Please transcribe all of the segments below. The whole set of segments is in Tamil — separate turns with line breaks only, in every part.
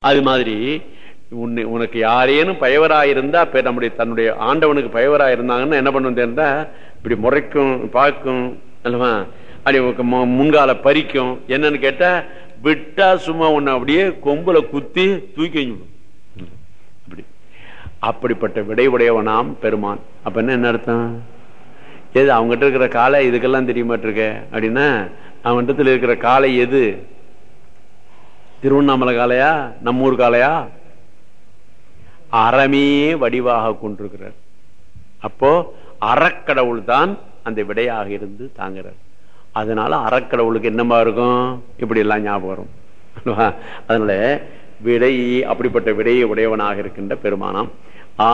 அது மாதிரி உன்னை உனக்கு யாரேனும் பயவராயிருந்தா இப்ப நம்முடைய தன்னுடைய ஆண்டவனுக்கு பயவராயிருந்தாங்கன்னு என்ன பண்ணும் தெரிந்தா இப்படி முறைக்கும் பார்க்கும் அல்லவா? அப்படி உனக்கு மு- முன்கால பறிக்கும். என்னன்னு கேட்டா விட்டா சும்மா உன்னை அப்படியே கொம்புல குத்தி தூக்கி எறிஞ்சுடும். அப்படி. அப்படிப்பட்ட விடைவுடையவனாம் பெருமான். அப்ப என்ன என்ன அர்த்தம்? எது அவங்ககிட்ட இருக்கிற காலை இதுக்கெல்லாம் தெரிய மாட்டிருக்க அப்படின்னா இடத்துல இருக்கிற காலை எது? திருவண்ணாமலை காலையா நம்மூர் காலையா அறமே வடிவாக கொண்டிருக்கிறார். அப்போ அறக்கடவுள் தான் அந்த விடையாக இருந்து தாங்கிறார் அதனால அறக்கடவுளுக்கு என்னமா இருக்கும்? இப்படி எல்லாம் ஞாபகம் வரும். அதனால விடை அப்படிப்பட்ட விடையை உடையவனாக இருக்கின்ற பெருமானாம்.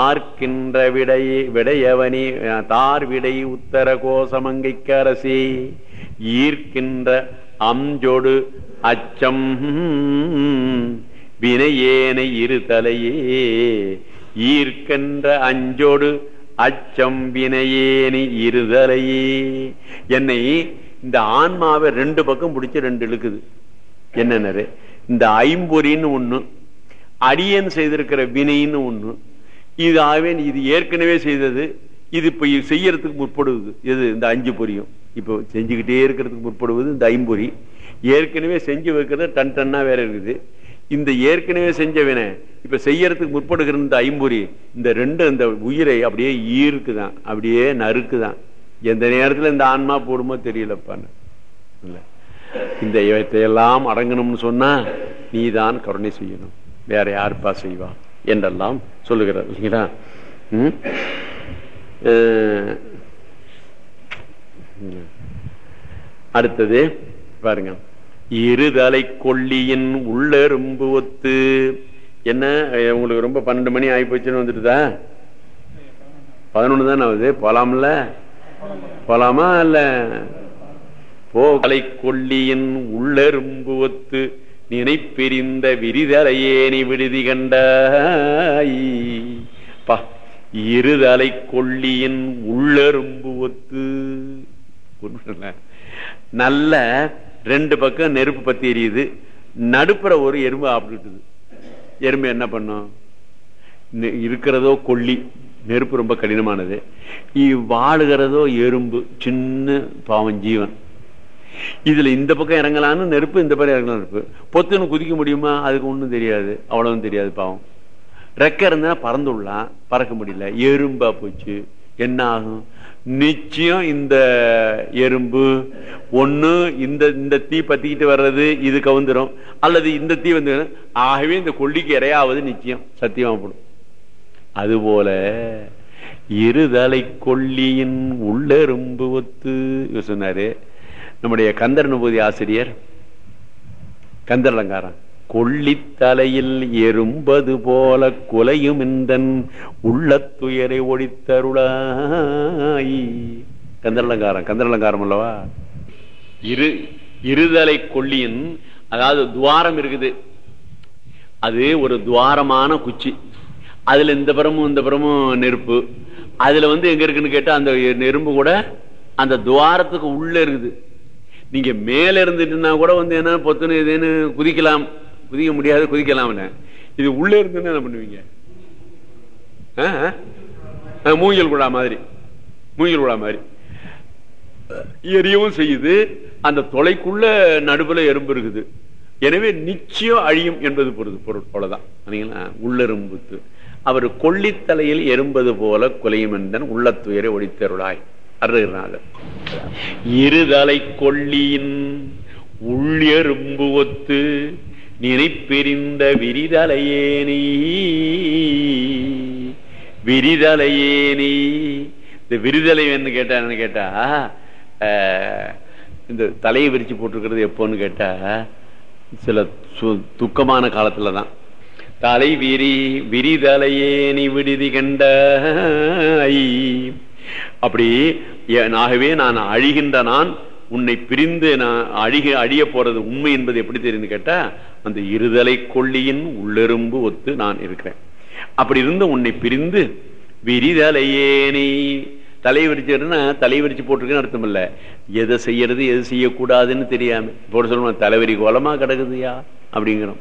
ஆர்க்கின்ற விடை விடையவனி தார் விடை உத்தர கோசமங்கைக்கு அரசி. ஈர்க்கின்ற அஞ்சொடு அச்சம். வினையேனை இரு தலையே ஈர்க்கின்ற அஞ்சோடு அச்சம் வினையேனி இருதலையே. என்னை இந்த ஆன்மாவை ரெண்டு பக்கம் பிடிச்சி ரெண்டு இழுக்குது. என்னன்னு இந்த ஐம்பொறின்னு ஒண்ணு அடியன் செய்திருக்கிற வினைன்னு ஒண்ணு இது ஆவேன் இது ஏற்கனவே செய்தது இது இப்ப இது செய்யறதுக்கு முற்படுவது எது? இந்த அஞ்சு பொரியும் இப்போ செஞ்சுக்கிட்டே இருக்கிறதுக்கு முற்படுவது இந்த ஐம்பொறி. ஏற்கனவே செஞ்சு வைக்கிறது டன் டன்னா வேற இருக்குது. இந்த ஏற்கனவே செஞ்சவன இப்ப செய்யறதுக்கு முற்படுகிற இந்த ஐம்பொறி இந்த ரெண்டு இந்த உயிரை அப்படியே ஈர்க்குதான். அப்படியே நறுக்குதான். எந்த நேரத்துல இந்த ஆன்மா போடுமோ தெரியலப்பான்னு இல்லை. இந்த இவத்தையெல்லாம் அடங்கணும்னு சொன்னா நீதான் கருணை செய்யணும். வேற யாருப்பா செய்வா? என்றெல்லாம் சொல்லுகிறார். இல்லைங்களா? ம். அடுத்தது பாருங்க. இருதலை கொல்லியின் உள்ளெரும்பு ஒத்து. என்ன? உங்களுக்கு ரொம்ப பன்னெண்டு மணி ஆகி போச்சுன்னு வந்துட்டுதா? பதினொன்று தானே ஆகுது? போலாம்ல? போலாமா இல்ல? போகலை கொல்லியின் உள்ளெரும்பு ஒத்து. நினைப்பெரிந்த விரிதலையேனி விடுதி கண்டாய். பா இருதலை கொல்லியின் உள்ளெரும்பு ஒத்து. நல்ல ரெண்டு பக்கம் நெருப்பு பத்தி எரியுது. நடுப்புற ஒரு எறும்பு ஆப்பிட்டுது. எறும்பு என்ன பண்ணும்? இருக்கிறதோ கொல்லி. நெருப்பு ரொம்ப கடினமானது. வாழுகிறதோ எறும்பு. சின்ன பாவம் ஜீவன். இதுல இந்த பக்கம் இறங்கலான்னு நெருப்பு இந்த பக்கம் இறங்கலாம் நெருப்பு. பொத்துன்னு குதிக்க முடியுமா? அதுக்கு ஒண்ணும் தெரியாது. அவ்வளவும் தெரியாது பாவம். ரெக்க இருந்தா பறந்துடலாம். பறக்க முடியல. எறும்பா போச்சு. என்ன ஆகும்? நிச்சயம் இந்த எறும்பு ஒன்று இந்த இந்த தீ பத்திக்கிட்டு வர்றது இது கவுந்துரும். அல்லது இந்த தீ வந்து ஆகவே இந்த கொல்லிக்கு இரையாவது நிச்சயம் சத்தியமா போடும். அதுபோல இருதலை கொல்லியின் உள்ளெரும்பு ஒத்து சொன்னாரு. நம்முடைய கந்தர் நுபூதி ஆசிரியர் கந்தர் அலங்காரம் கொள்ளித்தலையில் எறும்பது போல குலையும் இந்தன் உள்ளத்துயரை ஒழித்தருளாய். கந்தரலங்காரம் கந்தரலங்காரம் அல்லவா? இரு இருதலை கொல்லியின் அதாவது துவாரம் இருக்குது. அது ஒரு துவாரமான குச்சி. அதுல இந்த புறமும் இந்த புறமும் நெருப்பு. அதுல வந்து எங்க இருக்குன்னு கேட்டா அந்த நெருப்பு கூட அந்த துவாரத்துக்கு உள்ள இருக்குது. நீங்க மேல இருந்துட்டுனா கூட வந்து என்ன பொத்துன்னு இதுன்னு குதிக்கலாம். குதிக்க முடியாது குதிக்கலாம்ல இது உள்ளே இருந்து என்ன பண்ணுவீங்க? ஆ? மூங்கில் குழா மாதிரி. மூங்கில் குழா மாதிரி. எரியவும் செய்யுது. அந்த தொலைக்குள்ள நடுவுல எறும்பு இருக்குது. எனவே நிச்சயம் அழியும் என்பது பொருள் பொருள் போலதான் உள்ளெரும்புத்து அவர் கொள்ளித்தலையில் எறும்பது போல குலையும் உள்ளத்துயரை ஒழித்தருளாய் அருகிறார் இருதலை கொல்லியின் உள்ளெரும்பு ஒத்து நினைப்பெறிந்த விரிதலையேனி விரிதலையேனி இந்த விரிதலை என்ன கேட்டா என்ன கேட்டா இந்த தலையை விரிச்சு போட்டிருக்கிறது எப்போன்னு கேட்டா சில சு- துக்கமான காலத்துல தான். தலை விரி விரிதலையேனி விடுதி கண்ட அப்படி நாகவே ஆகவே நான் அழிகின்ற நான் உன்னை பிரிந்து நான் அழிக அழிய போறது உண்மை என்பது எப்படி தெரியுது கேட்டா அந்த இருதலை கொள்ளியின் உள்ளெரும்பு ஒத்து நான் இருக்கிறேன். அப்படி இருந்து உன்னை பிரிந்து விரிதலையேனி. தலை விரிச்சுன்னா தலை விரிச்சு போட்டிருக்குன்னு அர்த்தம் எதை செய்யறது எது செய்யக்கூடாதுன்னு தெரியாம. போட சொல்லணும் தலைவரி கோலமா கிடக்குதுயா? அப்படிங்கிறோம்.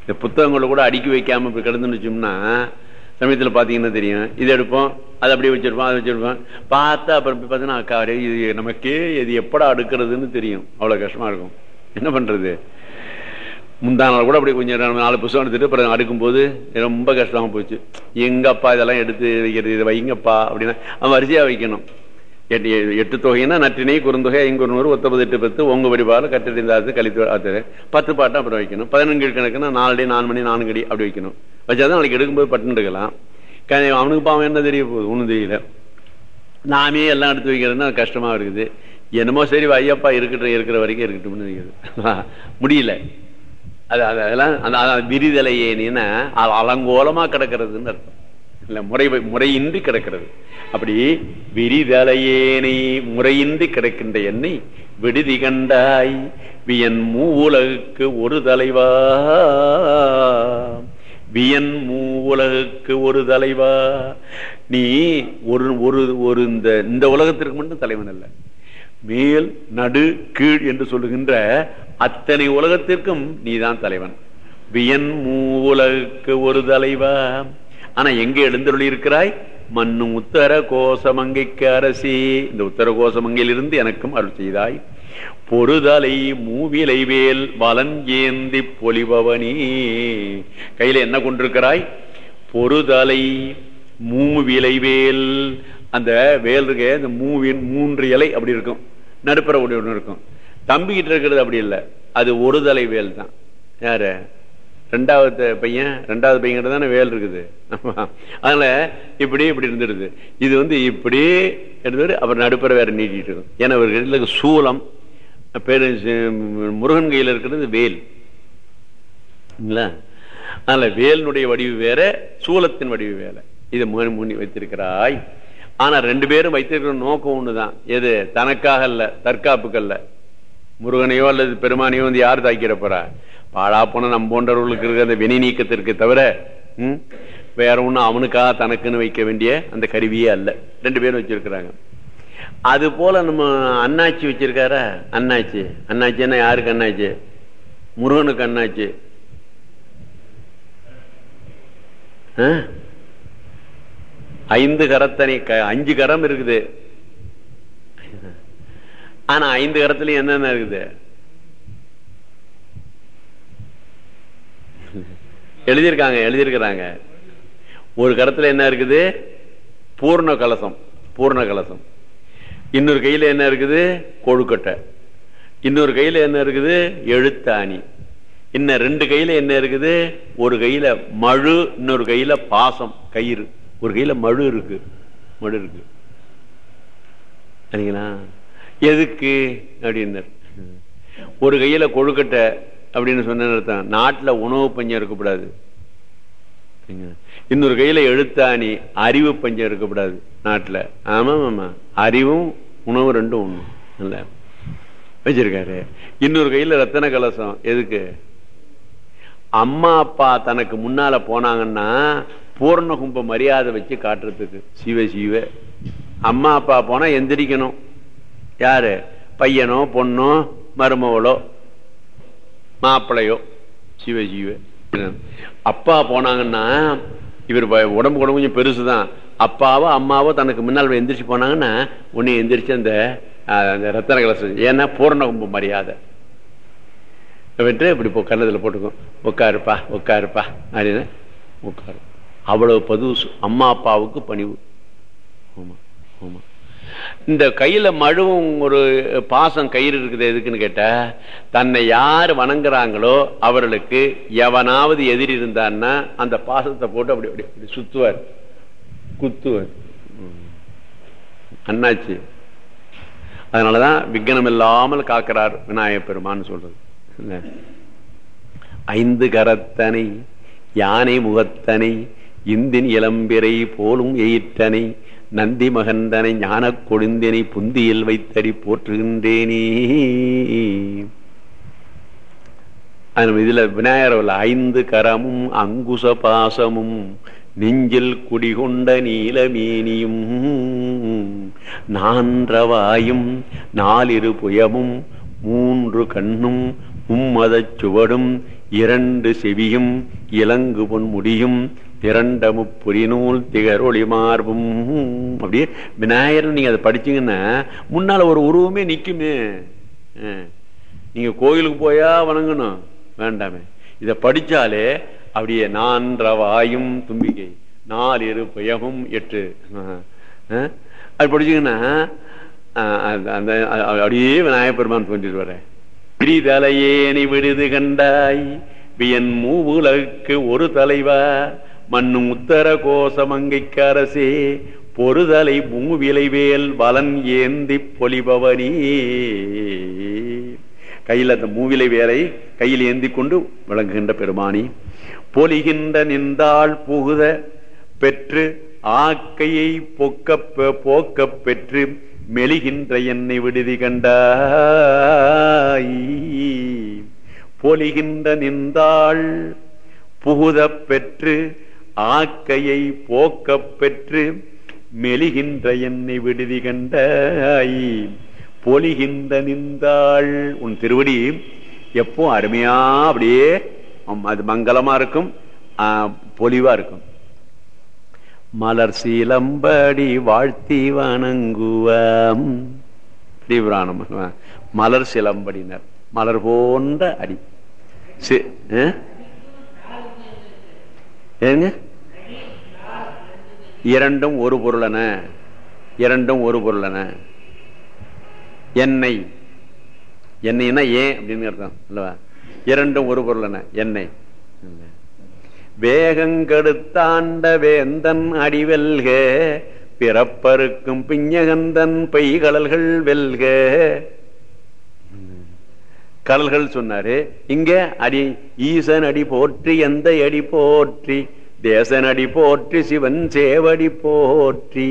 இந்த புத்தகங்களை கூட அடுக்கி வைக்காம இப்படி கிடந்துச்சோம்னா சமயத்தில் பார்த்தீங்கன்னா தெரியும்? இது எடுப்போம் அதை அப்படியே வச்சிருப்போம் அதை வச்சிருப்போம். பார்த்தா அப்புறம் போய் பார்த்தீங்கன்னா அக்கா இது நமக்கே இது எப்படா அடுக்கிறதுன்னு தெரியும். அவ்வளோ கஷ்டமாக இருக்கும். என்ன பண்ணுறது முந்தா நாள் கூட அப்படி கொஞ்சம் நாலு புத்தகம் எடுத்துட்டு அப்புறம் அடுக்கும்போது ரொம்ப கஷ்டமாக போச்சு. எங்கப்பா இதெல்லாம் எடுத்து வைக்கிறது இதை வைங்கப்பா அப்படின்னா அவன் வரிசையாக வைக்கணும். எட்டு எட்டு தொகைன்னா நற்றினை குறுந்தொகை ஐங்குறுநூறு ஒத்தபது எட்டு பத்து ஒங்க வடிவாறு கட்டடிந்தாது கழித்து ஆத்து பத்து பாட்டம் அப்புறம் வைக்கணும். பதினஞ்சு கணக்குன்னா நாலு நாலு மணி நான்கு அடி அப்படி வைக்கணும். வச்சாதான் நாளைக்கு எடுக்கும்போது பட்டுன்னு எடுக்கலாம். அவனுக்கு பாவம் என்ன தெரிய போகுது? ஒன்றும் தெரியல. நாமே எல்லாம் எடுத்து வைக்கிறதுன்னா கஷ்டமா இருக்குது. என்னமோ சரி ஐயப்பா இருக்கட்டும் இருக்கிற வரைக்கும் இருக்கட்டும்னு நினைக்கிறது முடியல. அது அதெல்லாம் அந்த விரிதலை ஏனின்னா அது அலங்கோலமா கிடக்கிறதுன்னு அர்த்தம். இல்ல முறை முறையின்றி கிடக்கிறது. அப்படி விரிதலையேனை முறையின்றி கிடக்கின்ற என்னை விடுதி கண்டாய் வியன் மூலகுக்கு ஒரு தலைவா. வியன் மூவுலகுக்கு ஒரு தலைவா. நீ ஒரு ஒரு ஒரு இந்த இந்த உலகத்திற்கு மட்டும் தலைவன் அல்ல. மேல் நடு கீழ் என்று சொல்லுகின்ற அத்தனை உலகத்திற்கும் நீதான் தலைவன். வியன் மூலகுக்கு ஒரு தலைவா. ஆனா எங்க எழுந்தருளி இருக்கிறாய் மண்ணும் உத்தர கோசமங்கைக்கு அரசி. இந்த உத்தர கோசமங்கையிலிருந்து எனக்கும் அருள் செய்தாய். பொறுதலை மூவிலை வேல் வலன் ஏந்தி பொலிபவனி. கையில என்ன கொண்டிருக்கிறாய்? பொறுதலை மூவிலை வேல். அந்த வேல் இருக்க இந்த மூவின் மூன்று இலை அப்படி இருக்கும். நடுப்புற ஒன்று ஒன்று இருக்கும். தம்பிக்கிட்டு இருக்கிறது அப்படி இல்லை. அது ஒரு தலை வேல் தான் யாரு? ரெண்டாவது பையன் ரெண்டாவது பையன் தானே வேல் இருக்குது. அதனால இப்படி இப்படி இருந்துடுது. இது வந்து இப்படி எடுத்து அப்புறம் நடுப்புற வேற நீட்டிட்டு இருக்கும் ஏன்னா இவர்கள் சூலம் பேரு முருகன் கையில் இருக்கிறது வேல். இல்ல அதனால வேலினுடைய வடிவு வேற சூலத்தின் வடிவு வேற. இதை முன் முன்னி வைத்திருக்கிறாய். ஆனா ரெண்டு பேரும் வைத்திருக்கிற நோக்கம் ஒண்ணுதான். எது? தனக்காக அல்ல தற்காப்புக்கு அல்ல. முருகனையோ அல்லது பெருமானையோ வந்து யார் தாக்கிட போறா? பாழா போன நம் போன்றவர்களுக்கு இருக்கிற அந்த வினை நீக்கத்திற்கு தவிர வேற ஒன்றும் அவனுக்காக தனக்குன்னு வைக்க வேண்டிய அந்த கருவியே அல்ல. ரெண்டு பேரும் வச்சிருக்கிறாங்க. அது போல நம்ம அண்ணாச்சி வச்சிருக்காரா? அண்ணாச்சி. அண்ணாச்சின்னா யாருக்கு அண்ணாச்சி? முருகனுக்கு அண்ணாச்சி. ஆ? ஐந்து கரத்தனை க- அஞ்சு கரம் இருக்குது. ஆனா ஐந்து கரத்துலயும் என்னென்ன இருக்குது? எழுதியிருக்காங்க எழுதியிருக்கிறாங்க. ஒரு கரத்துல என்ன இருக்குது? பூர்ண கலசம் பூர்ண கலசம். இன்னொரு கையில என்ன இருக்குது? கொழுக்கட்டை. இன்னொரு கையில என்ன இருக்குது? எழுத்தாணி. இன்னும் ரெண்டு கையில என்ன இருக்குது? ஒரு கையில மழு இன்னொரு கையில பாசம் கயிறு. ஒரு கையில மழு இருக்கு. மழு இருக்கு. சரிங்களா? எதுக்கு? அப்படின்னாரு. ஒரு கையில கொழுக்கட்டை அப்படின்னு சொன்ன அர்த்தம். நாட்டுல உணவு பஞ்சம் இருக்கக்கூடாது. இன்னொரு கையில எழுத்தாணி அறிவு பஞ்சம் இருக்கக்கூடாது நாட்டில். ஆமா ஆமா அறிவும் உணவு ரெண்டும் ஒண்ணு. இல்ல. வச்சிருக்காரு. இன்னொரு கையில ரத்தன கலசம். எதுக்கு? அம்மா அப்பா தனக்கு முன்னால போனாங்கன்னா பூர்ண கும்ப மரியாதை வச்சு காட்டுறதுக்கு. சிவ சிவ. அம்மா அப்பா போனா எந்திரிக்கணும். யாரு? பையனோ பொண்ணோ மருமவளோ மாப்பிள்ளையோ சிவ சிவ அப்பா போனாங்கன்னா இவர் ப- உடம்பு கூட கொஞ்சம் பெருசுதான். அப்பாவோ அம்மாவோ தனக்கு முன்னால் எந்திரிச்சு போனாங்கன்னா உன்னை எந்திரிச்சு அந்த அந்த ரத்தன கலசம் ஏன்னா பூரண கும்பு மரியாதை. விட்டு இப்படி போ கன்னத்தில் போட்டுக்கும் உட்காருப்பா உட்காருப்பா அப்படின்னு. உட்காரு. அவ்வளவு பதுசு அம்மா அப்பாவுக்கு பணிவு. ஆமா ஆமா இந்த கையில மழுவும் ஒரு பாசம் கயிறு இருக்குது எதுக்குன்னு கேட்டா தன்னை யார் வணங்குறாங்களோ அவர்களுக்கு எவனாவது எதிரி இருந்தான்னா அந்த பாசத்தை போட்டு அப்படி அப்படி அப்படி சுத்துவார். குத்துவார். அண்ணாச்சி. அதனாலதான் விக்னம் இல்லாமல் காக்கிறார் விநாயகப் பெருமான்னு சொல்றது. ஐந்து கரத்தனை யானை முகத்தனை இந்தின் இளம்பிறை போலும் எயிற்றனை நந்தி மகந்தனை ஞான கொழுந்தினை புந்தியில் வைத்தடி போற்றுகின்றேனே. அது இதுல விநாயகர் ஐந்து கரமும் அங்குச பாசமும் நெஞ்சில் குடிகொண்ட நீலமேனியும் நான்றவாயும் நாலிரு புயமும் மூன்று கண்ணும் மும்மதச் சுவடும் இரண்டு செவியும் இலங்கு பொன் திரண்டமு புரிநூல் திகரொளி மார்பும். அப்படியே விநாயகர் நீங்க அதை படிச்சீங்கன்னா முன்னால ஒரு உருவமே நிக்குமே. அஹ். நீங்க கோயிலுக்கு போயா வணங்கணும். வேண்டாமே. இத படிச்சாலே அப்படியே நான்றவாயும் தும்பிக்கை. நாலு இரு பயமும் எட்டு. அது படிச்சீங்கன்னா அந்த- அப்படியே விநாயகப் பெருமான் தோன்றிட்டு வர நீ விடுது கண்டாய். வியன் மூவுலகுக்கு ஒரு தலைவா. மண்ணும் உத்தர கோசமங்கைக்கு அரசே பொறுதலை மூவிலைவேல் வலன் ஏந்தி பொலிபவனி. கையில் அந்த மூவிலை வேலை கையில் ஏந்தி கொண்டு விளங்குகின்ற பெருமானி பொலிகின்ற நின்றாள் புகுத பெற்று ஆக்கையை பொக்க போக்கப் பெற்று மெலிகின்ற என்னை விடுதி கண்டாய். பொலிகின்ற நின்றாள் புகுதப் பெற்று ஆக்கையை போக்கப் பெற்று மெலிகின்ற என்னை விடுதி கண்டாய். பொலிகின்ற நின்றாள். உன் திருவடி எப்போ அருமையா அப்படியே அது மங்களமா இருக்கும் பொலிவா இருக்கும். மலர் சீலம்படி வாழ்த்தி வணங்குவாம். தீவிராணம் மலர் சிலம்படினர். மலர் போன்ற அடி. சி- ஆ? ஏங்க? இரண்டும் ஒரு பொருளன. இரண்டும் ஒரு பொருளன. எண்ணெய் எண்ணெய்னா ஏன் அப்படின்னு அர்த்தம் இல்லவா இரண்டும் ஒரு பொருளன எண்ணெய் வேகங்கெடுத்தாண்ட வேந்தன் அடிவெல்க பிறப்பருக்கும் பிஞ்சகந்தன் பெய்கடல்கள் வெல்க. கடல்கள் சொன்னாரு இங்க அடி ஈசன் அடி போற்றி எந்த அடி போற்றி தேசனடி போற்றி சிவன் சேவடி போற்றி.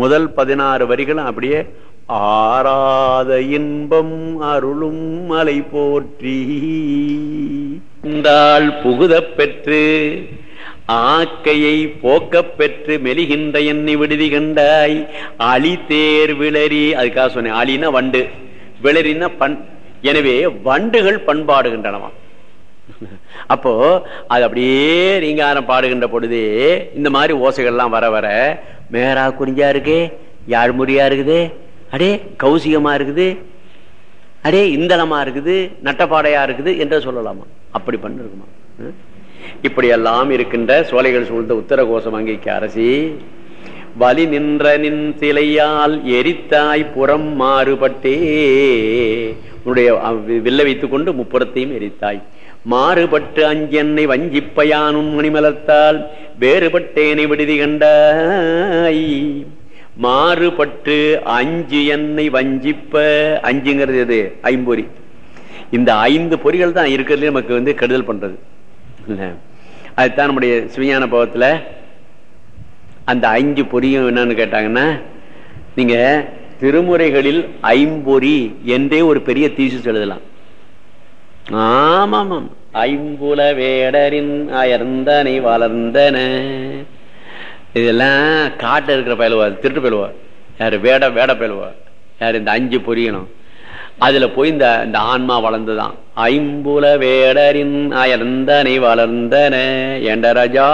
முதல் பதினாறு வரிகளும் அப்படியே ஆராத இன்பம் அருளும் மலை போற்றி. இந்தாள் புகுத பெற்று ஆக்கையை போக்கப் பெற்று மெலிகின்ற என்னை விடுதி கண்டாய். அலி தேர் விளரி அதுக்காக சொன்னேன் அலினா வண்டு. விளரினா பண் எனவே வண்டுகள் பண்பாடுகின்றனவா அப்போ அது அப்படியே ரீங்காரம் பாடுகின்ற பொழுதே இந்த மாதிரி ஓசைகள்லாம் வர வர மேரா குறிஞ்சா இருக்கு யாழ்முறியா இருக்குது அடே கௌசிகமா இருக்குது அடே இந்தளமா இருக்குது நட்டப்பாடையா இருக்குது என்று சொல்லலாமா? அப்படி பண்ணிருக்குமா? இப்படி எல்லாம் இருக்கின்ற சோலைகள் சூழ்ந்த உத்தர கோசம் அங்கிக்கு அரசி வலி நின்ற நின் சிலையால் எரித்தாய் புறம் மாறுபட்டே உன்னுடைய வில்ல வைத்துக் கொண்டு முப்புறத்தையும் எரித்தாய். மாறுபட்டு அஞ்சென்னை வஞ்சிப்பயானும் மணிமலத்தால் வேறுபட்டேனை விடுதி கண்டாய். மாறுபட்டு அஞ்சு எண்ணெய் வஞ்சிப்ப அஞ்சுங்கிறது எது? ஐம்பொறி. இந்த ஐந்து பொறிகள் தான் இருக்கிறதுல நமக்கு வந்து கெடுதல் பண்றது. இல்லை. அதுதான் நம்முடைய சிவஞான பவத்தில் அந்த அஞ்சு பொறியும் என்னன்னு கேட்டாங்கன்னா நீங்க திருமுறைகளில் ஐம்பொறி என்றே ஒரு பெரிய தீசு எழுதலாம். ஆமாம் ஐம்புல வேடரின் அயர்ந்தனை வளர்ந்தன. இதெல்லாம் காட்டில் இருக்கிற பயிலுவா திருட்டு பயிலுவா யாரு வேட வேட பயிலுவா யாரு இந்த அஞ்சு பொரியணும். அதுல போய் இந்த இந்த ஆன்மா வளர்ந்துதான். ஐம்புல வேடரின் அயர்ந்தனை வளர்ந்தன. ஏண்ட ராஜா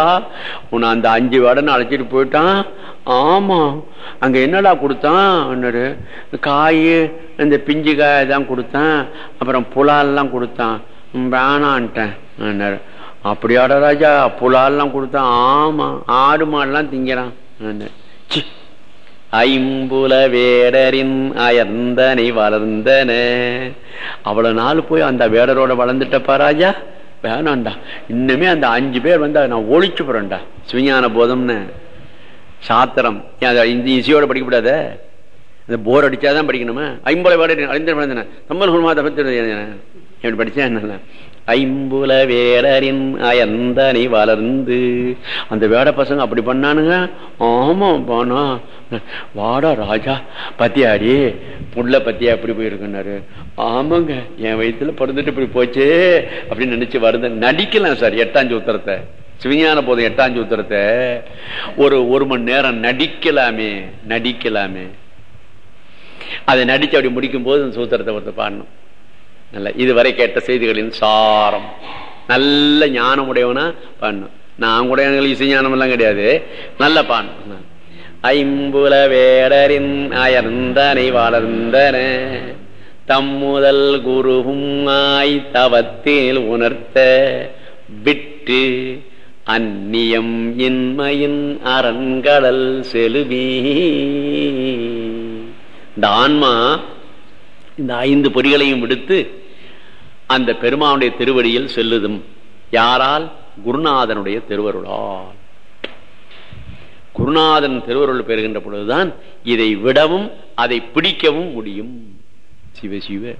உன்னை அந்த அஞ்சு வேடன்னு அழைச்சிட்டு போயிட்டான். ஆமா அங்க என்னடா கொடுத்தான்? காய் இந்த பிஞ்சு காய் தான் கொடுத்தான். அப்புறம் புலால்லாம் கொடுத்தான். வேணான்ட்டேன் என்னாரு. அப்படியாடா ராஜா புலால்லாம் கொடுத்தான். ஆமா ஆடு மாடுலாம் திங்கிறான் சி ஐம்புல வேடரின் அயர்ந்தனை வளர்ந்தன. அவ்வளவு நாள் போய் அந்த வேடரோட வளர்ந்துட்டப்பா ராஜா. வேணாண்டா. இன்னுமே அந்த அஞ்சு பேர் வந்து நான் ஒழிச்சு போறேன்டா. சுவிஞான போதம்னு. சாத்திரம். ஏன் அதை இந்த இசையோட படிக்கக்கூடாத இந்த போர் அடிச்சாதான் படிக்கணுமா? ஐம்புல வேடரின் அழிந்த வளர்ந்தன தம்பல் குருமாத பத்தி எப்படி படிச்சேன் என்ன? ஐம்புல வேடரின் அயந்தனை வளர்ந்து. அந்த வேட பசங்க அப்படி பண்ணானுங்க? ஆமா பானா. வாடா ராஜா. பத்தியாடி புள்ள பத்தியா எப்படி போயிருக்குன்னாரு. ஆமாங்க என் வயிற்றுல பிறந்துட்டு இப்படி போச்சே அப்படின்னு நினைச்சு வருது. நடிக்கலாம் சார் எட்டாம் சூத்திரத்தை. சிவஞான போதும் எட்டாம் சூத்திரத்தை. ஒரு ஒரு மணி நேரம் நடிக்கலாமே நடிக்கலாமே. அதை நடிச்சு அப்படி முடிக்கும் போது அந்த சூத்திரத்தை ஒருத்தர் பாடணும். நல்ல இதுவரை கேட்ட செய்திகளின் சாரம். நல்ல ஞானம் உடையவனா நான் கூட எனக்கு இசை ஞானம் எல்லாம் கிடையாது. நல்ல பாடணும் ஐம்புல வேடரின் அயர்ந்தனை வளர்ந்தன. தம்முதல் குருவும் ஆய் தவத்தில் உணர்த்த. விட்டு அந்நியம் இன்மையின் அரண்கடல் செலுவி. இந்த ஆன்மா இந்த ஐந்து பொறிகளையும் விடுத்து அந்த பெருமானுடைய திருவடியில் செல்லுதும் யாரால்? குருநாதனுடைய திருவருளால். குருநாதன் திருவருள் பெறுகின்ற பொழுதுதான் இதை விடவும் அதை பிடிக்கவும் முடியும். சிவ சிவ.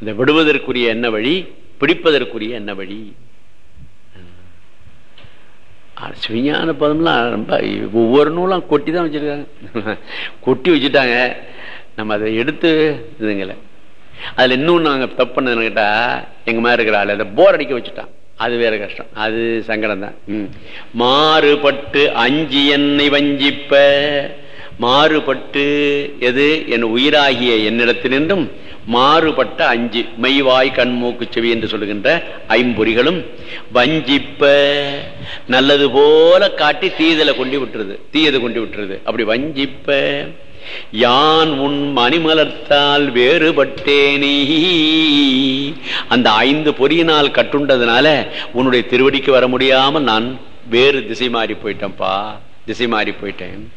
இந்த விடுவதற்குரிய என்ன வழி? பிடிப்பதற்குரிய என்ன வழி? சுவிஞான பதம்லாம் ரொம்ப ஒவ்வொரு நூலும் கொட்டி தான் வச்சிருக்காங்க. கொட்டி வச்சுட்டாங்க. நம்ம அதை எடுத்து இதுங்களை அதுல இன்னும் நாங்க தப்பு பண்ணதுன்னு கேட்டா எங்க மாதிரி இருக்கிற ஆள் அதை போர் அடிக்க வச்சுட்டான். அது வேற கஷ்டம். அது சங்கடம் தான். மாறுபட்டு அஞ்சு என்னை வஞ்சிப்ப. மாறுபட்டு எது? என் உயிராகிய என்னிடத்தினின்றும் மாறுபட்ட அஞ்சு மெய்வாய் கண்மூக்கு செவி என்று சொல்லுகின்ற ஐம்பொறிகளும் வஞ்சிப்ப. நல்லது போல காட்டி தீதலை கொண்டு விட்டுருது. தீயதை கொண்டு விட்டுருது. அப்படி வஞ்சிப்ப. யான் உன் மணிமலர்த்தால் வேறுபட்டேனே? அந்த ஐந்து பொறியினால் கட்டுண்டதுனால உன்னுடைய திருவடிக்கு வர முடியாமல் நான் வேறு திசை மாறி போயிட்டேன்ப்பா திசை மாறி போயிட்டேன்.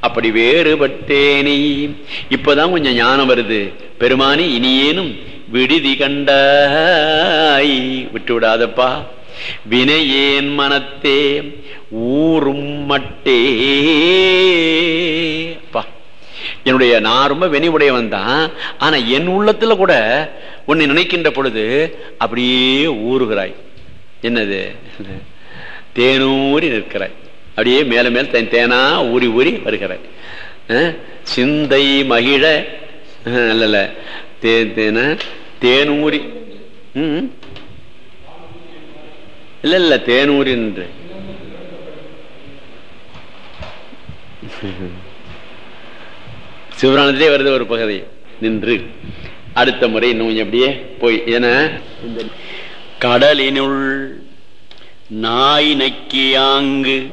அப்படி வேறுபட்டேனே. இப்பதான் கொஞ்சம் ஞானம் வருது. பெருமானி இனியேனும் விடுதி கண்டாய். விட்டு விடாதப்பா வினையேன் மனத்தே ஊரும் மட்டே. அப்பா. என்னுடைய நான் ரொம்ப வெனி உடையவன் தான். ஆனா என் உள்ளத்துல கூட உன்னை நினைக்கின்ற பொழுது அப்படியே ஊறுகிறாய். என்னது? தேனூறி நிற்கிறாய். அப்படியே மேல மேல் தேனா ஊறி ஊறி வருகிறாய். சிந்தை மகிழ அல்ல தேன தேனூரி இல்ல இல்ல தேனூரி சிவராணத்திலே வருது ஒரு பகுதி. நின்று. அடுத்த முறை இன்னும் அப்படியே போய். என கடலினுள் நாய் நக்கியாங்கு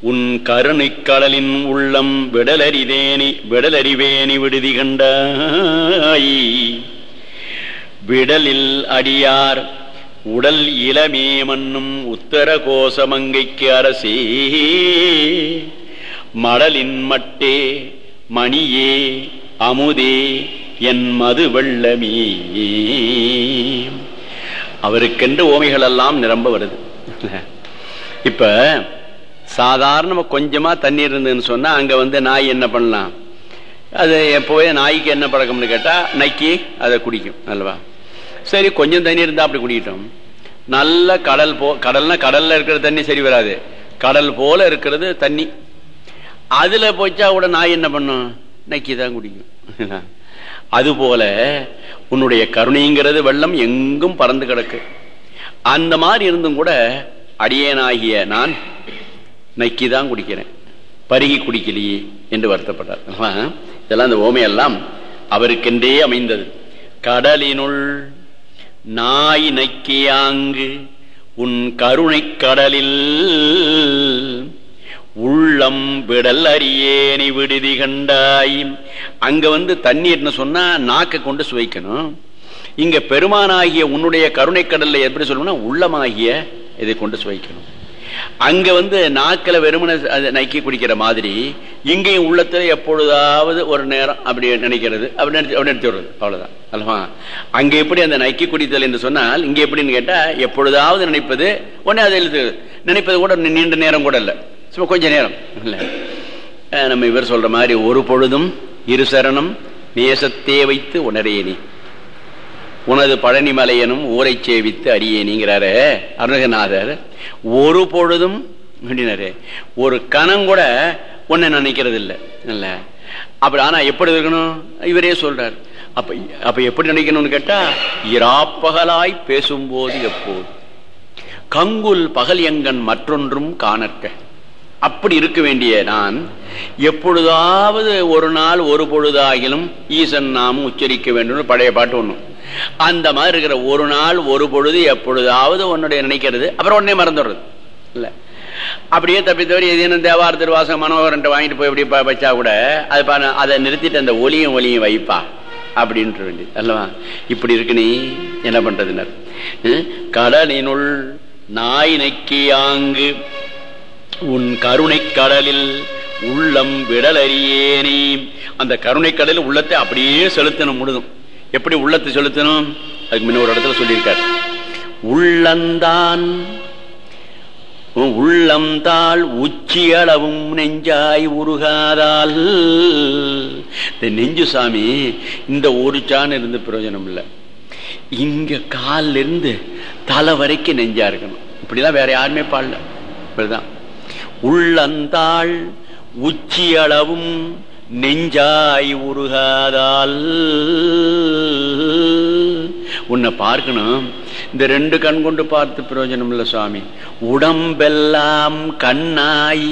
உன் கருணை கடலின் உள்ளம் விடலறிதேனி விடலறிவேனி விடுதி கண்டாய். விடலில் அடியார் உடல் இளமே மன்னும் உத்தர கோசமங்கைக்கு அரசே. மடலின் மட்டே மணியே அமுதே என் மது வெள்ளமே. அவருக்கென்று ஓமைகள் எல்லாம் நிரம்ப வருது. இப்ப சாதாரண கொஞ்சமா தண்ணீர் இருந்ததுன்னு சொன்னா அங்க வந்து நாய் என்ன பண்ணலாம்? அது எப்போவே நாய்க்கு என்ன பழக்கம்னு கேட்டா நக்கி அதை குடிக்கும் அல்லவா? சரி கொஞ்சம் தண்ணி இருந்தா அப்படி குடிக்கிட்டோம். நல்ல கடல் போ கடல்னா கடல்ல இருக்கிற தண்ணி சரி வராது. கடல் போல இருக்கிறது தண்ணி. அதுல போச்சா கூட நாய் என்ன பண்ணும்? நக்கி தான் குடிக்கும். அது போல உன்னுடைய கருணைங்கிறது வெள்ளம் எங்கும் பறந்து கிடக்கு. அந்த மாதிரி இருந்தும் கூட அடியேனாகிய நான் நக்கி தான் குடிக்கிறேன். பருகி குடிக்கலையே என்று வருத்தப்பட்டார். இதெல்லாம் இந்த ஓமையெல்லாம் அவருக்கென்றே அமைந்தது. கடலினுள் நாய் நக்கியாங்கு உன் கருணை கடலில் உள்ளம் விடல் அறியேனி விடுதி கண்டாய். அங்க வந்து தண்ணீர்னு சொன்னா நாக்க கொண்டு சுவைக்கணும். இங்க பெருமானாகிய உன்னுடைய கருணை கடல்ல எப்படி சொல்லணும்னா உள்ளமாகிய இதை கொண்டு சுவைக்கணும். அங்க வந்து நாக்கில வெறுமனை நக்கி குடிக்கிற மாதிரி இங்கேயும் உள்ளத்துல எப்பொழுதாவது ஒரு நேரம் அப்படி நினைக்கிறது. அப்படி நினைச்சு அப்படி நினைச்சு விடுறது. அவ்வளவுதான். அல்லவா? அங்க எப்படி அந்த நக்கி குடித்தல் என்று சொன்னால் இங்க எப்படின்னு கேட்டா எப்பொழுதாவது நினைப்பது உடனே அதை எழுது நினைப்பது கூட நீண்ட நேரம் கூட இல்லை. சும்மா கொஞ்ச நேரம். இல்லை. நம்ம இவர் சொல்ற மாதிரி ஒரு பொழுதும் இரு சரணம் நேசத்தே வைத்து உணரேனி உனது பழனி மலையனும் ஊரை சேவித்து அரியேனிங்கிறாரு அருணகநாதர். ஒரு பொழுதும் அப்படின்னாரு ஒரு கணம் கூட உன்னை நினைக்கிறது இல்லை இல்லை. அப்படி ஆனா எப்படி இருக்கணும்? இவரே சொல்றார். அப்ப அப்ப எப்படி நினைக்கணும்னு கேட்டா இராப்பகலாய் பேசும்போது எப்போது? கங்குல் பகல் எங்கன் மற்றொன்றும் காணற்க. அப்படி இருக்க வேண்டிய நான் எப்பொழுதாவது ஒரு நாள் ஒரு பொழுதாகிலும் ஈசன் நாமும் உச்சரிக்க வேண்டும் பழைய பாட்டு ஒண்ணும்
அந்த மாதிரி இருக்கிற ஒரு நாள் ஒரு பொழுது எப்பொழுதாவது உன்னுடைய நினைக்கிறது அப்புறம் உடனே மறந்துடுறது. இல்ல. அப்படியே தப்பி ஏதேனும் தேவார திருவாசம் மனோகரன்ட்டு வாங்கிட்டு போய் இப்படி வச்சா கூட அது அதை நிறுத்திட்டு அந்த ஒலியும் ஒலியும் வைப்பா அப்படின்ற வேண்டியது அல்லவா? இப்படி இருக்கு நீ என்ன பண்றதுனர்? கடலினுள் நாய் நக்கியாங்கு உன் கருணை கடலில் உள்ளம் விடலறியேனே. அந்த கருணை கடலில் உள்ளத்தை அப்படியே செலுத்தணும் முழுதும். எப்படி உள்ளத்தை செலுத்தணும்? அதுக்கு முன்ன ஒரு இடத்துல சொல்லியிருக்காரு. உள்ளந்தான் உன் உள்ளம் தாள் உச்சியளவும் நெஞ்சாய் உருகாதால். இந்த நெஞ்சு சாமி இந்த ஒரு சான் இருந்து பிரயோஜனம் இல்லை. இங்க கால்ல இருந்து தலை வரைக்கும் நெஞ்சா இருக்கணும். இப்படிலாம் வேற யாருமே பாடல. இப்படிதான் உள்ளந்தாள் உச்சியளவும் நெஞ்சாய் உருகாதால் உன்னை பார்க்கணும். இந்த ரெண்டு கண் கொண்டு பார்த்து பிரயோஜனம் இல்லை சுவாமி உடம்பெல்லாம் கண்ணாய்.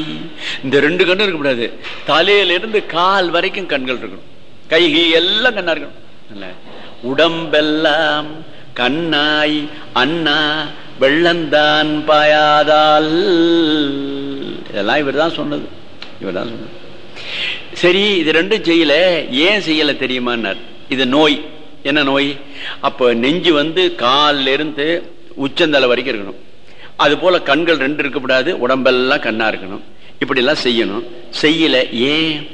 இந்த ரெண்டு கண்ணு இருக்கக்கூடாது தலையிலிருந்து கால் வரைக்கும் கண்கள் இருக்கணும். கை கை எல்லாம் கண்ணா இருக்கணும். உடம்பெல்லாம் கண்ணாய். அண்ணா வெள்ளந்தான் பாயாதால் இதெல்லாம் இவர் தான் சொன்னது. இவர் தான் சொன்னது. சரி இது ரெண்டும் செய்யல. ஏன் செய்யல தெரியுமான்னார். இது நோய். என்ன நோய்? அப்ப நெஞ்சு வந்து காலில் இருந்து உச்சந்தலை வரைக்கும் இருக்கணும். அது போல கண்கள் ரெண்டு இருக்கக்கூடாது உடம்பெல்லாம் கண்ணா இருக்கணும். இப்படி எல்லாம் செய்யணும். செய்யல. ஏன்?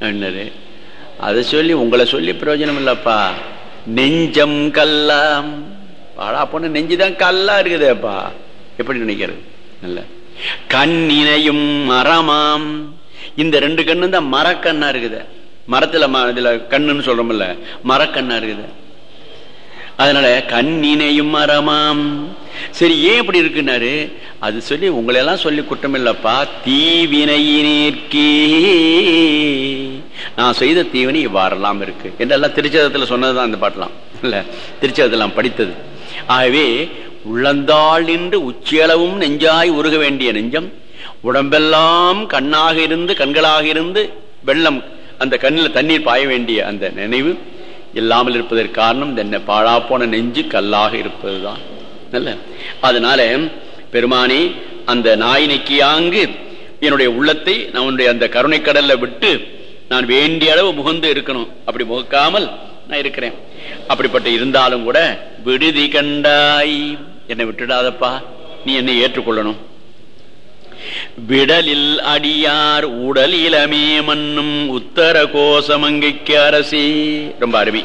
என்னது? அதை சொல்லி உங்களை சொல்லி பிரயோஜனம் இல்லப்பா. நெஞ்சம் கல்லாம். பாடா பொண்ணு நெஞ்சுதான் கல்லா இருக்குதேப்பா. எப்படி நினைக்கிறது? நல்ல கண்ணினையும் மரமாம். இந்த ரெண்டு கண்ணு தான் மரக்கண்ணா இருக்குது. மரத்துல ம- இதுல கண்ணுன்னு சொல்றோம்ல மரக்கண்ணா இருக்குது. அதனால கண்ணினையும் மரமாம். சரி ஏன் இப்படி இருக்குன்னாரு? அது சொல்லி உங்களை எல்லாம் சொல்லி குற்றம் இல்லப்பா தீவினையினேற்கே நான் செய்த தீவினை இவ்வாறெல்லாம் இருக்கு. என்றெல்லாம் திருச்சதத்துல சொன்னதுதான் அந்த பாட்டலாம் இல்ல திருச்சதத்தெல்லாம் படித்தது. ஆகவே உள்ளந்தாள் நின்று உச்சியளவும் நெஞ்சாய் உருக வேண்டிய நெஞ்சம் உடம்பெல்லாம் கண்ணாக இருந்து கண்களாக இருந்து வெள்ளம் அந்த கண்ணில் தண்ணீர் பாய வேண்டிய அந்த நினைவு இல்லாமல் இருப்பதற்கு காரணம் இந்த பாழா போன நெஞ்சு கல்லாக இருப்பதுதான். நல்ல. அதனால பெருமானே அந்த நாய் நக்கியாங்கு என்னுடைய உள்ளத்தை நான் அந்த கருணைக்கடல்ல விட்டு நான் வேண்டிய அளவு முகந்து இருக்கணும். அப்படி முகக்காமல் நான் இருக்கிறேன். அப்படிப்பட்ட இருந்தாலும் கூட விடுதி கண்டாய். என்னை விட்டுடாதப்பா. நீ என்னை ஏற்றுக்கொள்ளணும். விடலில் அடியார் உடல் இளமே மன்னும் உத்தர கோசமங்கைக்கு அரசி. ரொம்ப அருமை.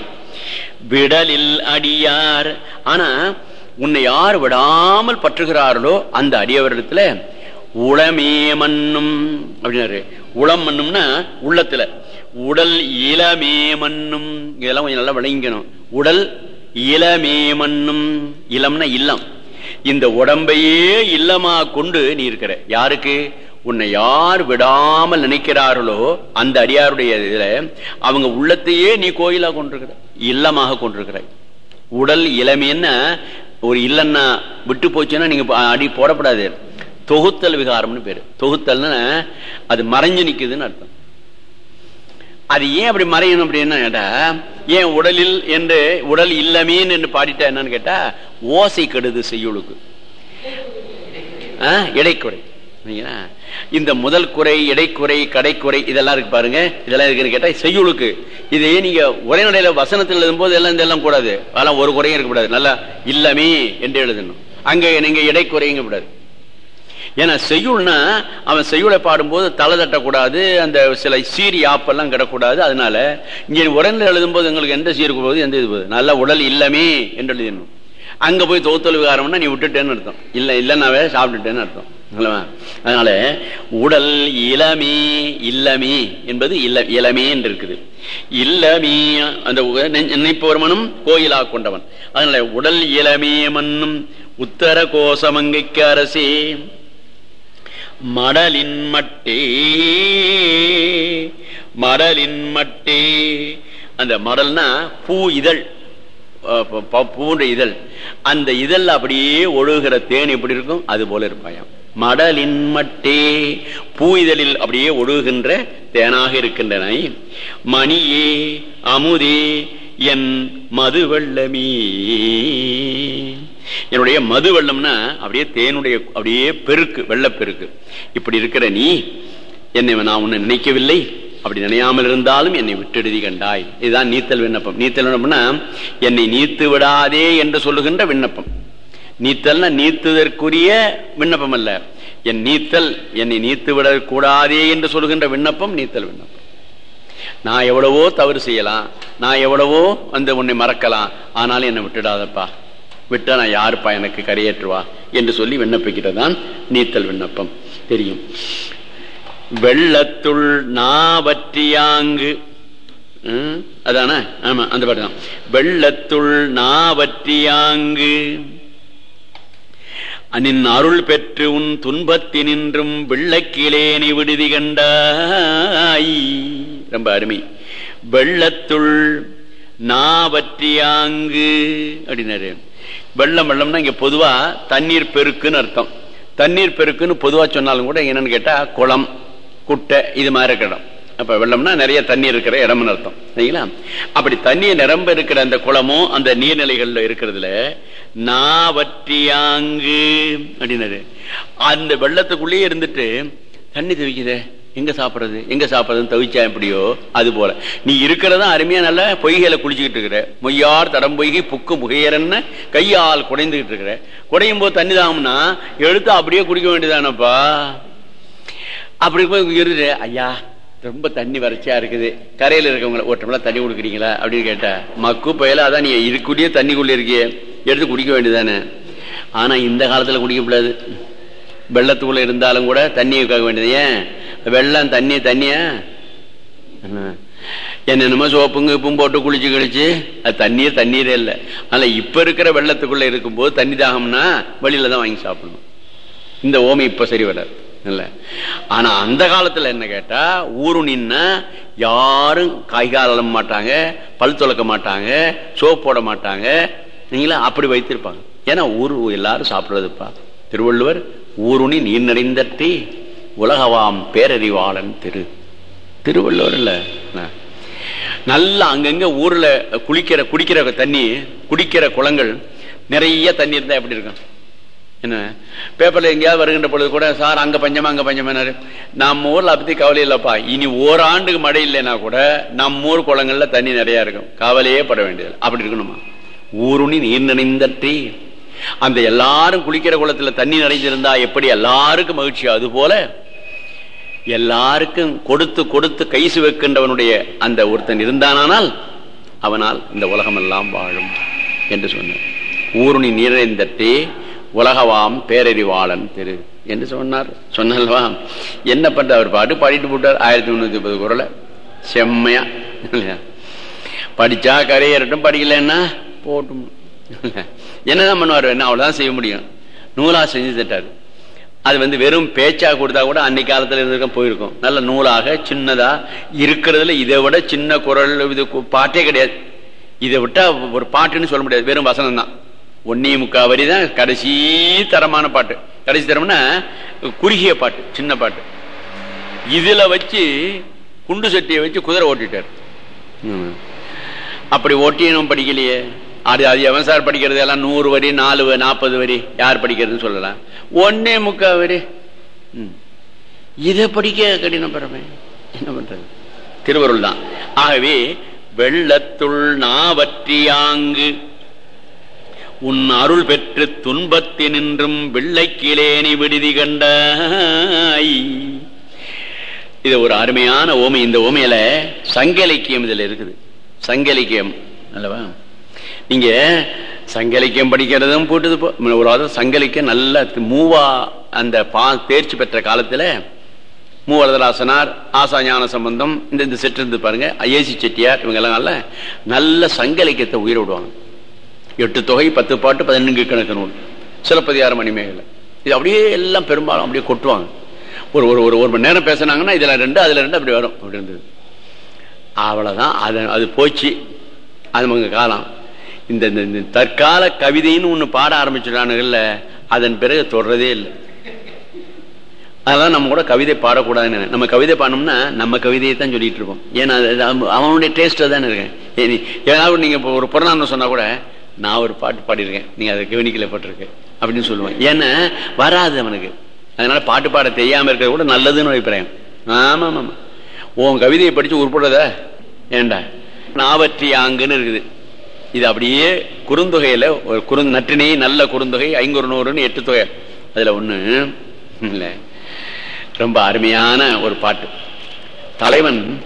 விடலில் அடியார் ஆனா உன்னை யார் விடாமல் பற்றுகிறார்களோ அந்த அடியவரிடத்துல உளமே மன்னும் அப்படின்னாரு. உளம் மண்ணும்னா உள்ளத்துல. உடல் இளமேமன்னும் இதெல்லாம் கொஞ்சம் நல்லா விளங்கணும் உடல் இளமே மன்னும் இளம்னா இல்லம். இந்த உடம்பையே இல்லமா கொண்டு நீ இருக்கிற. யாருக்கு? உன்னை யார் விடாமல் நினைக்கிறார்களோ அந்த அடியாருடைய இதுல அவங்க உள்ளத்தையே நீ கோயிலா கொண்டிருக்கிற. இல்லமாக கொண்டிருக்கிறாய் உடல் இளமைன்னா ஒரு இல்லன்னா விட்டு போச்சுன்னா நீங்க அடி போடப்படாது. தொகுத்தல் விகாரம்னு பேரு. தொகுத்தல்னா அது மறைஞ்சு நிக்குதுன்னு அர்த்தம். அது ஏன் அப்படி மறையணும் அப்படின்னு கேட்டா ஏன் உடலில் என்று உடல் இல்லமேன்னு என்று பாடிட்டா என்னன்னு கேட்டா ஓசை கெடுது செய்யுளுக்கு. ஆ, இடைக்குறை. சரிங்களா? இந்த முதல் குறை இடைக்குறை கடைக்குறை இதெல்லாம் இருக்கு பாருங்க. இதெல்லாம் இருக்குன்னு கேட்டா செய்யுளுக்கு. இதையே நீங்க ஒரே வசனத்தில் வசனத்தில் எழுதும்போது எல்லாம் இதெல்லாம் கூடாது. அதெல்லாம் ஒரு குறையும் இருக்கக்கூடாது நல்லா இல்லமே என்று எழுதணும். அங்க நீங்க இடைக்குறையும் கூடாது. ஏன்னா செய்யுள்னா அவன் செய்யுளை பாடும்போது தலை தட்டக்கூடாது அந்த சில சீரி ஆப்பெல்லாம் கிடக்கூடாது. அதனால இங்கே உடனே எழுதும்போது எங்களுக்கு எந்த சீருக்கு போகுது எந்த இது போகுது. நல்ல உடல் இல்லமே என்று எழுதிடணும். அங்க போய் தோத்தல் விகாரம்னா நீ விட்டுட்டேன்னு அர்த்தம். இல்ல இல்லைன்னாவே சாப்பிட்டுட்டேன்னு அர்த்தம். அதனால உடல் இளமே இல்லமே என்பது இல்ல இளமே என்று இருக்குது. இல்லமே அந்த உ- நெஞ்ச- கோயிலாக கொண்டவன். அதனால உடல் இளமே மன்னும் உத்தர கோசமங்கைக்கு அரசே. மடலின் மட்டே மடலின் மட்டே. அந்த மடல்னா பூ இதழ். ப- பூன்ற இதழ். அந்த இதழ் அப்படியே ஒழுகிற தேன் எப்படி இருக்கும்? அது போல இருப்பாயாம். மடலின் மட்டே பூ இதழில் அப்படியே ஒழுகுகின்ற தேனாக இருக்கின்றன. மணியே அமுதே என் மது வெள்ளமே என்னுடைய மது வெள்ளம்னா அப்படியே தேனுடைய அப்படியே பெருக்கு வெள்ளப்பெருக்கு இப்படி இருக்கிற நீ என்னை நான் உன்னை நினைக்கவில்லை. அப்படி நினையாமல் இருந்தாலும் என்னை விட்டெழுதி கண்டாய். இதுதான் நீத்தல் விண்ணப்பம். நீத்தல் விண்ணப்பம்னா என்னை நீத்து விடாதே என்று சொல்லுகின்ற விண்ணப்பம். நீத்தல்னா நீத்துதற்குரிய விண்ணப்பம் அல்ல. என் நீத்தல் என்னை நீத்து விடக்கூடாதே என்று சொல்லுகின்ற விண்ணப்பம் நீத்தல் விண்ணப்பம். நான் எவ்வளவோ தவறு செய்யலாம். நான் எவ்வளவோ வந்து உன்னை மறக்கலாம். ஆனாலும் என்னை விட்டுடாதப்பா. விட்டா நான் யாருப்பா எனக்கு கரையேற்றுவா? என்று சொல்லி விண்ணப்பிக்கிறதான் நீத்தல் விண்ணப்பம். தெரியும். வெள்ளத்துள் நாவற்றியாங்கு. அதான அதானே? ஆமா அந்த பாட்டு தான். வெள்ளத்துள் நாவற்றியாங்கு. நின் அருள் பெற்று உன் துன்பத்தினின்றும் வெள்ளக்கிலேனி விடுதி கண்டாய். ரொம்ப அருமை. வெள்ளத்துள் நாவற்றியாங்கு. அப்படின்னாரு. வெள்ளம் வெள்ளம்னா இங்க பொதுவா தண்ணீர் பெருக்குன்னு அர்த்தம். தண்ணீர் பெருக்குன்னு பொதுவா சொன்னாலும் கூட என்னன்னு கேட்டா குளம் குட்டை இது மாதிரி இருக்கிற இடம். அப்ப வெள்ளம்னா நிறைய தண்ணீர் இருக்கிற இடம்னு அர்த்தம். சரிங்களா? அப்படி தண்ணீர் நிரம்ப இருக்கிற அந்த குளமும் அந்த நீர்நிலைகள்ல இருக்கிறதுல நாவற்றியாங்கு அப்படின்னாரு. அந்த வெள்ளத்துக்குள்ளேயே இருந்துட்டு தண்ணி துவிக்குதே எங்க சாப்பிட்றது? எங்க சாப்பிட்றதுன்னு தவிச்சா எப்படியோ? அது போல. நீ இருக்கிறதா அருமையா நல்ல பொய்கையில குளிச்சுக்கிட்டு இருக்கிற. மொய்யார் தடம் பொய்கை புக்கு முகையரன்னு கையால் குடைந்துகிட்டு இருக்கிற. குடையும் போது தண்ணி தாகம்னா எடுத்து அப்படியே குடிக்க வேண்டியதானப்பா? அப்படி போய் இருது ஐயா ரொம்ப தண்ணி வறட்சியா இருக்குது. கரையில இருக்கவங்களை ஓட்டமெல்லாம் தண்ணி கொடுக்குறீங்களா? அப்படின்னு கேட்டா மக்கு பயில அதான் நீ இதுக்குள்ளேயே தண்ணிக்குள்ளே இருக்கியே எடுத்து குடிக்க வேண்டியதானே? ஆனா இந்த காலத்துல குடிக்கக்கூடாது வெள்ளத்துக்குள்ள இருந்தாலும் கூட தண்ணியை கேட்க வேண்டியது ஏன்? வெள்ளம் தண்ணி தண்ணியா? என்னென்னமோ சோப்புங்க உப்பும் போட்டு குளிச்சு கழிச்சு. அது தண்ணீர் தண்ணீரே இல்லை. ஆனால் இப்போ இருக்கிற வெள்ளத்துக்குள்ளே இருக்கும்போது தண்ணி தாகம்னா வெளியில தான் வாங்கி சாப்பிடணும். இந்த ஓமை இப்போ சரி வராது. இல்லை. ஆனால் அந்த காலத்தில் என்ன கேட்டால் ஊரு நின்னா யாரும் காய்கால் அலம்ப மாட்டாங்க பல் துளக்க மாட்டாங்க சோப் போட மாட்டாங்க. நீங்களா அப்படி வைத்திருப்பாங்க. ஏன்னா ஊர் எல்லாரும் சாப்பிட்றதுப்பா. திருவள்ளுவர் ஊருணி நீர் நிறைந்தட்டி உலகவாம் பேரறிவாளன் திரு. திருவள்ளுவர் இல்லை. நல்லா அங்கங்க ஊர்ல குளிக்கிற குடிக்கிற தண்ணி குடிக்கிற குளங்கள் நிறைய தண்ணி இருந்தா எப்படி இருக்கும்? என்ன? பேப்பர்ல எங்கேயாவது வருகின்ற பொழுது கூட சார் அங்க பஞ்சமா அங்க பஞ்சமானாரு. நம்ம ஊர்ல அப்படி கவலை இல்லப்பா. இனி ஓராண்டுக்கு மழை இல்லைன்னா கூட நம்ம ஊர் குளங்கள்ல தண்ணி நிறைய இருக்கும். கவலையே பட வேண்டியது அப்படி இருக்கணுமா? ஊருணி நீர் நினைந்தற்றி. அந்த எல்லாரும் குளிக்கிற குளத்துல தண்ணி நிறைஞ்சிருந்தா எப்படி எல்லாருக்கும் மகிழ்ச்சி? அது போல எல்லாருக்கும் கொடுத்து கொடுத்து கைசு வைக்கின்றவனுடைய அந்த ஒருத்தன் இருந்தானால் அவனால் இந்த உலகம் எல்லாம் வாழும் என்று சொன்னார். ஊருணி நீரைந்தட்டே உலகவாம் பேரறிவாளன் திரு என்று சொன்னார். சொன்னல்வா என்ன பண்ற? அவர் பாட்டு பாடிட்டு போட்டார் ஆயிரத்தி முன்னூத்தி முப்பது குரலை. செம்மையா இல்லையா? படிச்சா கரையேறட்டும் படிக்கலன்னா போட்டும். என்னதான் பண்ணுவார்? என்ன அவ்வளவுதான் செய்ய முடியும். நூலா செஞ்சு தட்டாரு. அது வந்து வெறும் பேச்சா கொடுத்தா கூட அன்னைக்கு காலத்துல இருந்திருக்க போயிருக்கும். நல்ல நூலாக சின்னதா இருக்கிறதுல இதை விட சின்ன குரல் இது பாட்டே கிடையாது. இதை விட்டா ஒரு பாட்டுன்னு சொல்ல முடியாது. வெறும் வசனம் தான். ஒன்னே முக்காவரி தான் கடைசி தரமான பாட்டு. கடைசி தரம்னா குறுகிய பாட்டு சின்ன பாட்டு. இதுல வச்சு குண்டு சட்டியை வச்சு குதிரை ஓட்டிட்டார். அப்படி ஓட்டியனும் படிக்கலையே. அது அது எவன் சார் படிக்கிறது? எல்லாம் நூறு வரி நாலு நாற்பது வரி. யார் படிக்கிறதுன்னு சொல்லலாம் ஒன்னே முக்கா வரி. ம். இதை படிக்க கடினம் பெறமே என்ன பண்றது? திருவருள் தான். ஆகவே வெள்ளத்துள் நாவற்றியாங்கு உன் அருள் பெற்று துன்பத்தினின்றும் வெள்ளைக்கிலேனி விடுதி கண்டாய். இது ஒரு அருமையான ஓமை. இந்த ஓமையில சங்க இலக்கியம் இதுல இருக்குது. சங்க இலக்கியம் அல்லவா? இங்க சங்கலிக்கம் படிக்கிறதும் போட்டுது போ- ஒரு வாரம் சங்க நல்ல மூவா அந்த பா தேர்ச்சி பெற்ற காலத்துல மூவரதராசனார் ஆசா ஞான சம்பந்தம் இந்த இந்த செட்டு இருந்து பாருங்க. ஐஏசி செட்டியார் இவங்க எல்லாம் நல்ல நல்ல உயிர் விடுவாங்க. எட்டு தொகை பத்து பாட்டு பதினெண்டு கணக்கு நூல். சிலப்பதிகாரம் மணிமேகலை இது அப்படியே எல்லாம் பெரும்பாலும் அப்படியே கொட்டுவாங்க. ஒரு ஒரு ஒரு ஒரு மணி நேரம் பேசுனாங்கன்னா இதில் ரெண்டு அதில் ரெண்டு அப்படி வரும். அப்படி இருந்தது. அவ்வளோதான் அது அது போச்சு. அது காலம். இந்த இந்த- தற்கால கவிதைன்னு ஒன்று பாட ஆரம்பிச்சிடானுகள்ல அதன் பிறகு தொடரதே இல்லை. அதெல்லாம் நம்ம கூட கவிதை பாடக்கூடாதுன்னு நம்ம கவிதை பாடணும்னா நம்ம கவிதையை தான் சொல்லிட்டு இருப்போம் ஏன்னா அது- அவனுடைய டேஸ்ட்டை தானே இருக்கேன். ஏதாவது நீங்கள் இப்போ ஒரு புறநானூறு சொன்னால் கூட நான் ஒரு பாட்டு பாடியிருக்கேன். நீங்கள் அதை கவனிக்கல பட்டிருக்கு. அப்படின்னு சொல்லுவேன். ஏன்னா வராது அவனுக்கு. அதனால பாட்டு பாட தெரியாமல் இருக்கிறது கூட நல்லதுன்னு அபிப்பிராயம். ஆமாம் ஆமாம் உன் கவிதையை படித்து உருப்படுறத? ஏண்டா? நாவற்றியாங்குன்னு இருக்குது. இது அப்படியே குறுந்தொகையில ஒரு குறு நற்றினை நல்ல குறுந்தொகை ஐங்குறு நூறுன்னு எட்டு தொகை. அதுல ஒண்ணு இல்லை. ரொம்ப அருமையான ஒரு பாட்டு. தலைவன்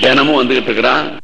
தினமும் வந்துகிட்டு இருக்கிறான்.